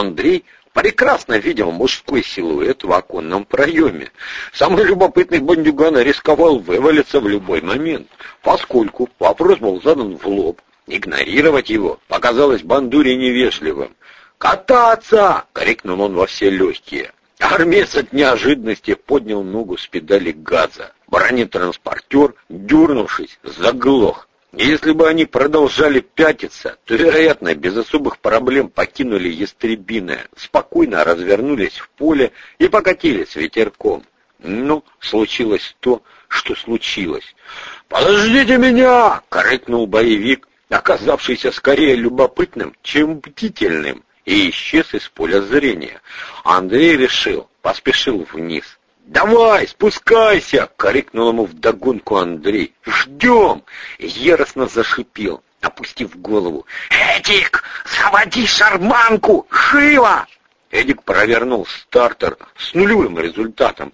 Андрей прекрасно видел мужской силуэт в оконном проеме. Самый любопытный бандюган рисковал вывалиться в любой момент, поскольку вопрос был задан в лоб. Игнорировать его показалось бандуре невежливым. «Кататься!» — крикнул он во все легкие. Армец от неожиданности поднял ногу с педали газа. Бронетранспортер, дернувшись, заглох. Если бы они продолжали пятиться, то, вероятно, без особых проблем покинули Ястребиное, спокойно развернулись в поле и покатились ветерком. Ну, случилось то, что случилось. «Подождите меня!» — крикнул боевик, оказавшийся скорее любопытным, чем бдительным, и исчез из поля зрения. Андрей решил, поспешил вниз. «Давай, спускайся!» — крикнул ему вдогонку Андрей. «Ждем!» — яростно зашипел, опустив голову. «Эдик, заводи шарманку! Живо!» Эдик провернул стартер с нулевым результатом.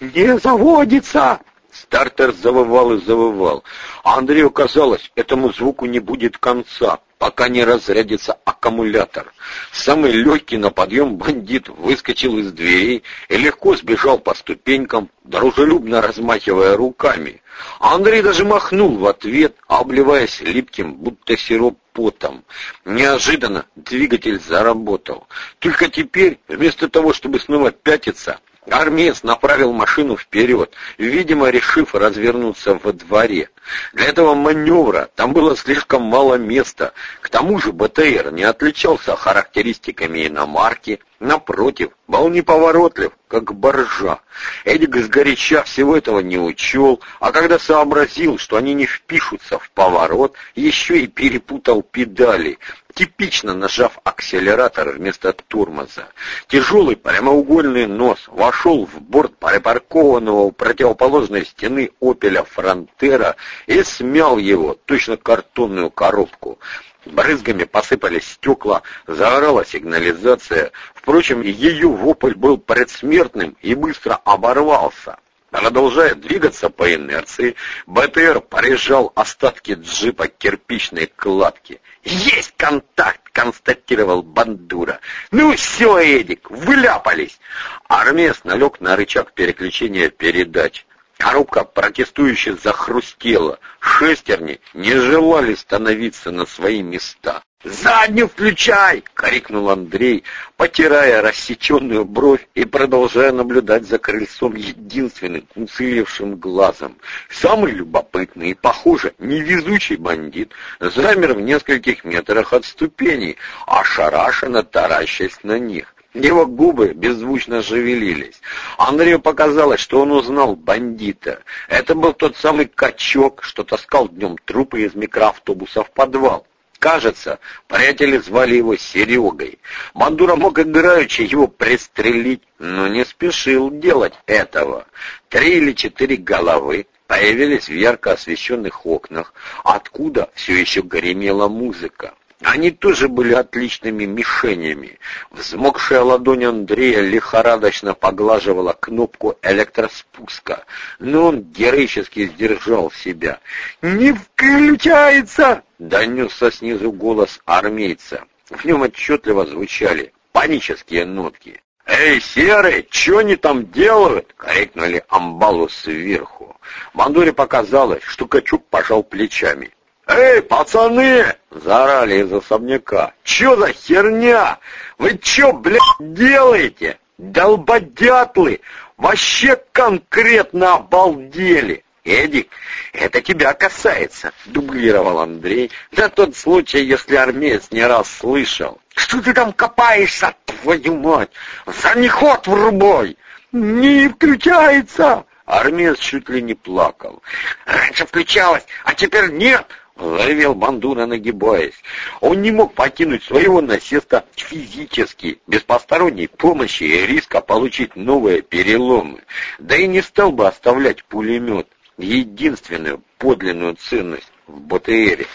«Не заводится!» Стартер завывал и завывал. А Андрею казалось, этому звуку не будет конца пока не разрядится аккумулятор. Самый легкий на подъем бандит выскочил из дверей и легко сбежал по ступенькам, дружелюбно размахивая руками. Андрей даже махнул в ответ, обливаясь липким, будто сироп потом. Неожиданно двигатель заработал. Только теперь, вместо того, чтобы снова пятиться, Армеец направил машину вперед, видимо, решив развернуться во дворе. Для этого маневра там было слишком мало места. К тому же БТР не отличался характеристиками иномарки, напротив, был неповоротлив, как боржа. Эдик сгоряча всего этого не учел, а когда сообразил, что они не впишутся в поворот, еще и перепутал педали, типично нажав акселератор вместо тормоза. Тяжелый прямоугольный нос вошел в борт припаркованного у противоположной стены «Опеля Фронтера» и смял его, точно картонную коробку. Брызгами посыпались стекла, заорала сигнализация. Впрочем, ее вопль был предсмертным и быстро оборвался. Продолжая двигаться по инерции, БТР порежал остатки джипа кирпичной кладки. «Есть контакт!» — констатировал Бандура. «Ну все, Эдик, вляпались!» Армес налег на рычаг переключения передач. Коробка протестующе захрустела. Шестерни не желали становиться на свои места. «Заднюю включай!» — крикнул Андрей, потирая рассеченную бровь и продолжая наблюдать за крыльцом единственным уцелевшим глазом. Самый любопытный и, похоже, невезучий бандит замер в нескольких метрах от ступеней, ошарашенно таращась на них. Его губы беззвучно шевелились. Андрею показалось, что он узнал бандита. Это был тот самый качок, что таскал днем трупы из микроавтобуса в подвал. Кажется, приятели звали его Серегой. Мандура мог играючи его пристрелить, но не спешил делать этого. Три или четыре головы появились в ярко освещенных окнах, откуда все еще гремела музыка. Они тоже были отличными мишенями. Взмокшая ладонь Андрея лихорадочно поглаживала кнопку электроспуска, но он героически сдержал себя. «Не включается!» — донесся снизу голос армейца. В нем отчетливо звучали панические нотки. «Эй, серый, что они там делают?» — крикнули амбалу сверху. Мандуре показалось, что Качук пожал плечами. «Эй, пацаны!» — заорали из особняка. «Чё за херня? Вы чё, блядь, делаете? Долбодятлы! Вообще конкретно обалдели!» «Эдик, это тебя касается», — дублировал Андрей, на тот случай, если армеец не раз слышал. «Что ты там копаешься, твою мать? За ход врубой!» «Не включается!» Армеец чуть ли не плакал. «Раньше включалось, а теперь нет!» Заревел Бандура, нагибаясь. Он не мог покинуть своего насеста физически, без посторонней помощи и риска получить новые переломы. Да и не стал бы оставлять пулемет, единственную подлинную ценность в БТРе.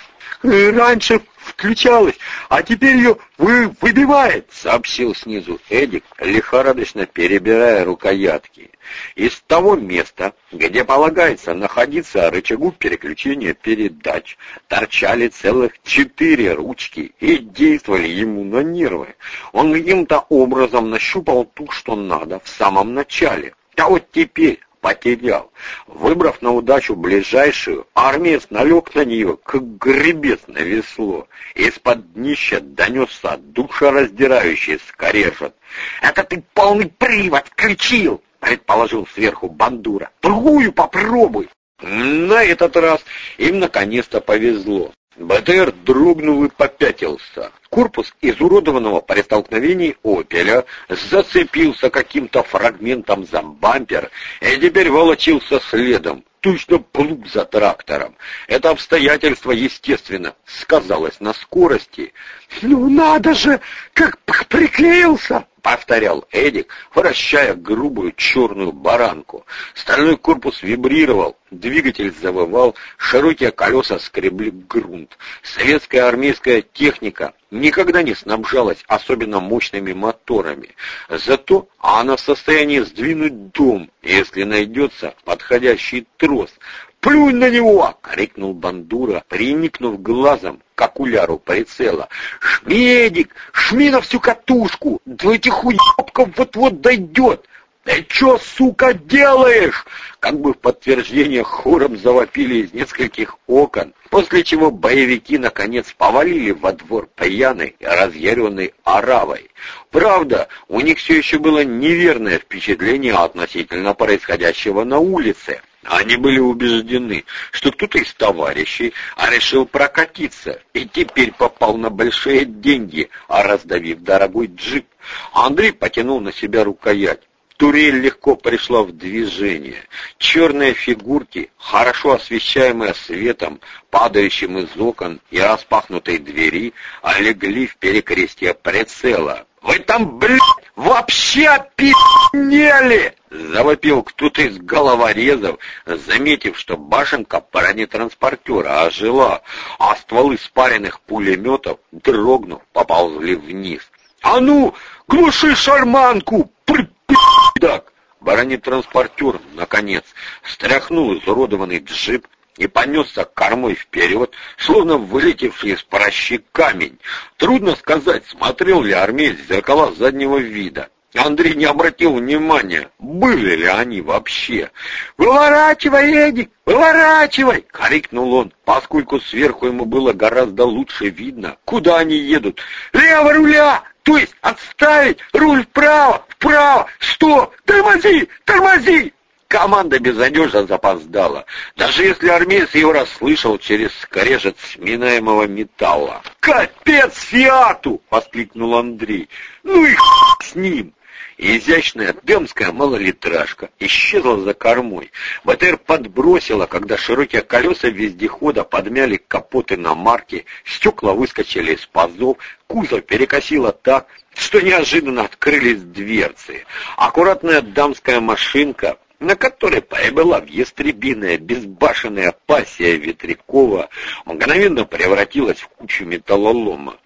«Раньше включалась, а теперь ее вы выбивает, сообщил снизу Эдик, лихорадочно перебирая рукоятки. Из того места, где полагается находиться рычагу переключения передач, торчали целых четыре ручки и действовали ему на нервы. Он каким-то образом нащупал ту, что надо, в самом начале. А вот теперь потерял. Выбрав на удачу ближайшую, армеец налег на нее, как гребец на весло. Из-под днища донесся душераздирающий скорежет. «Это ты полный привод включил!» — предположил сверху Бандура. «Другую попробуй!» На этот раз им наконец-то повезло. БТР дрогнул и попятился. Корпус изуродованного при столкновении «Опеля» зацепился каким-то фрагментом за бампер и теперь волочился следом, точно плуг за трактором. Это обстоятельство, естественно, сказалось на скорости. «Ну надо же, как приклеился!» — повторял Эдик, вращая грубую черную баранку. Стальной корпус вибрировал, двигатель завывал, широкие колеса скребли грунт. Советская армейская техника никогда не снабжалась особенно мощными моторами. Зато она в состоянии сдвинуть дом, если найдется подходящий трос. «Плюнь на него!» — крикнул Бандура, приникнув глазом к окуляру прицела. «Шмедик! Шми на всю катушку! До этих уебков вот-вот дойдет!» «Ты чё, сука, делаешь?» Как бы в подтверждение хором завопили из нескольких окон, после чего боевики, наконец, повалили во двор пьяной и разъяренной оравой. Правда, у них все еще было неверное впечатление относительно происходящего на улице. Они были убеждены, что кто-то из товарищей а решил прокатиться и теперь попал на большие деньги, а раздавив дорогой джип. Андрей потянул на себя рукоять. Турель легко пришла в движение. Черные фигурки, хорошо освещаемые светом, падающим из окон и распахнутой двери, олегли в перекрестие прицела. «Вы там, блядь, вообще опи***нели!» Завопил кто-то из головорезов, заметив, что башенка бронетранспортера ожила, а стволы спаренных пулеметов, дрогнув, поползли вниз. «А ну, глуши шарманку, припи***дак!» Бронетранспортер, наконец, стряхнул изуродованный джип, и понесся кормой вперед, словно вылетевший из прощи камень. Трудно сказать, смотрел ли армеец в зеркала заднего вида. Андрей не обратил внимания, были ли они вообще. «Выворачивай, Эдик, выворачивай!» — крикнул он, поскольку сверху ему было гораздо лучше видно, куда они едут. «Лево руля! То есть отставить! Руль вправо! Вправо! Стоп! Тормози! Тормози!» Команда безнадежно запоздала, даже если армеец его расслышал через скрежет сминаемого металла. «Капец Фиату!» — воскликнул Андрей. «Ну и с ним!» изящная демская малолитражка исчезла за кормой. БТР подбросила, когда широкие колеса вездехода подмяли капоты на марке, стекла выскочили из пазов, кузов перекосило так, что неожиданно открылись дверцы. Аккуратная дамская машинка на которой прибыла в ястребиная безбашенная пассия Ветрякова, мгновенно превратилась в кучу металлолома.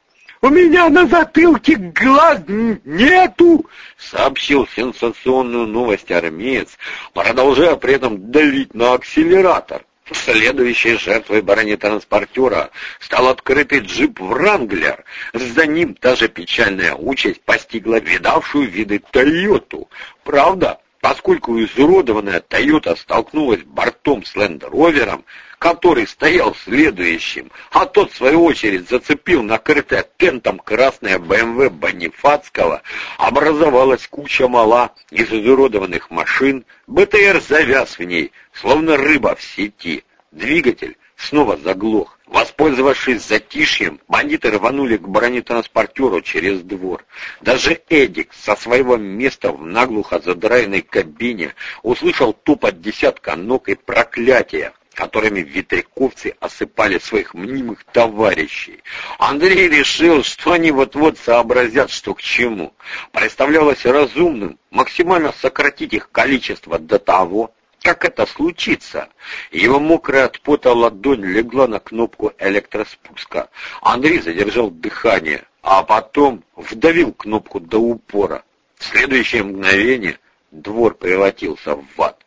«У меня на затылке глаз нету!» — сообщил сенсационную новость армеец, продолжая при этом давить на акселератор. Следующей жертвой бронетранспортера стал открытый джип «Вранглер». За ним та же печальная участь постигла видавшую виды «Тойоту». Правда, поскольку изуродованная «Тойота» столкнулась бортом с «Ленд-Ровером», который стоял следующим, а тот, в свою очередь, зацепил накрытое тентом красное БМВ Бонифацкого, образовалась куча мала из изуродованных машин, БТР завяз в ней, словно рыба в сети. Двигатель снова заглох. Воспользовавшись затишьем, бандиты рванули к бронетранспортеру через двор. Даже Эдик со своего места в наглухо задраенной кабине услышал тупот десятка ног и проклятия, которыми ветряковцы осыпали своих мнимых товарищей. Андрей решил, что они вот-вот сообразят, что к чему. Представлялось разумным максимально сократить их количество до того, как это случится? Его мокрая от пота ладонь легла на кнопку электроспуска. Андрей задержал дыхание, а потом вдавил кнопку до упора. В следующее мгновение двор превратился в ад.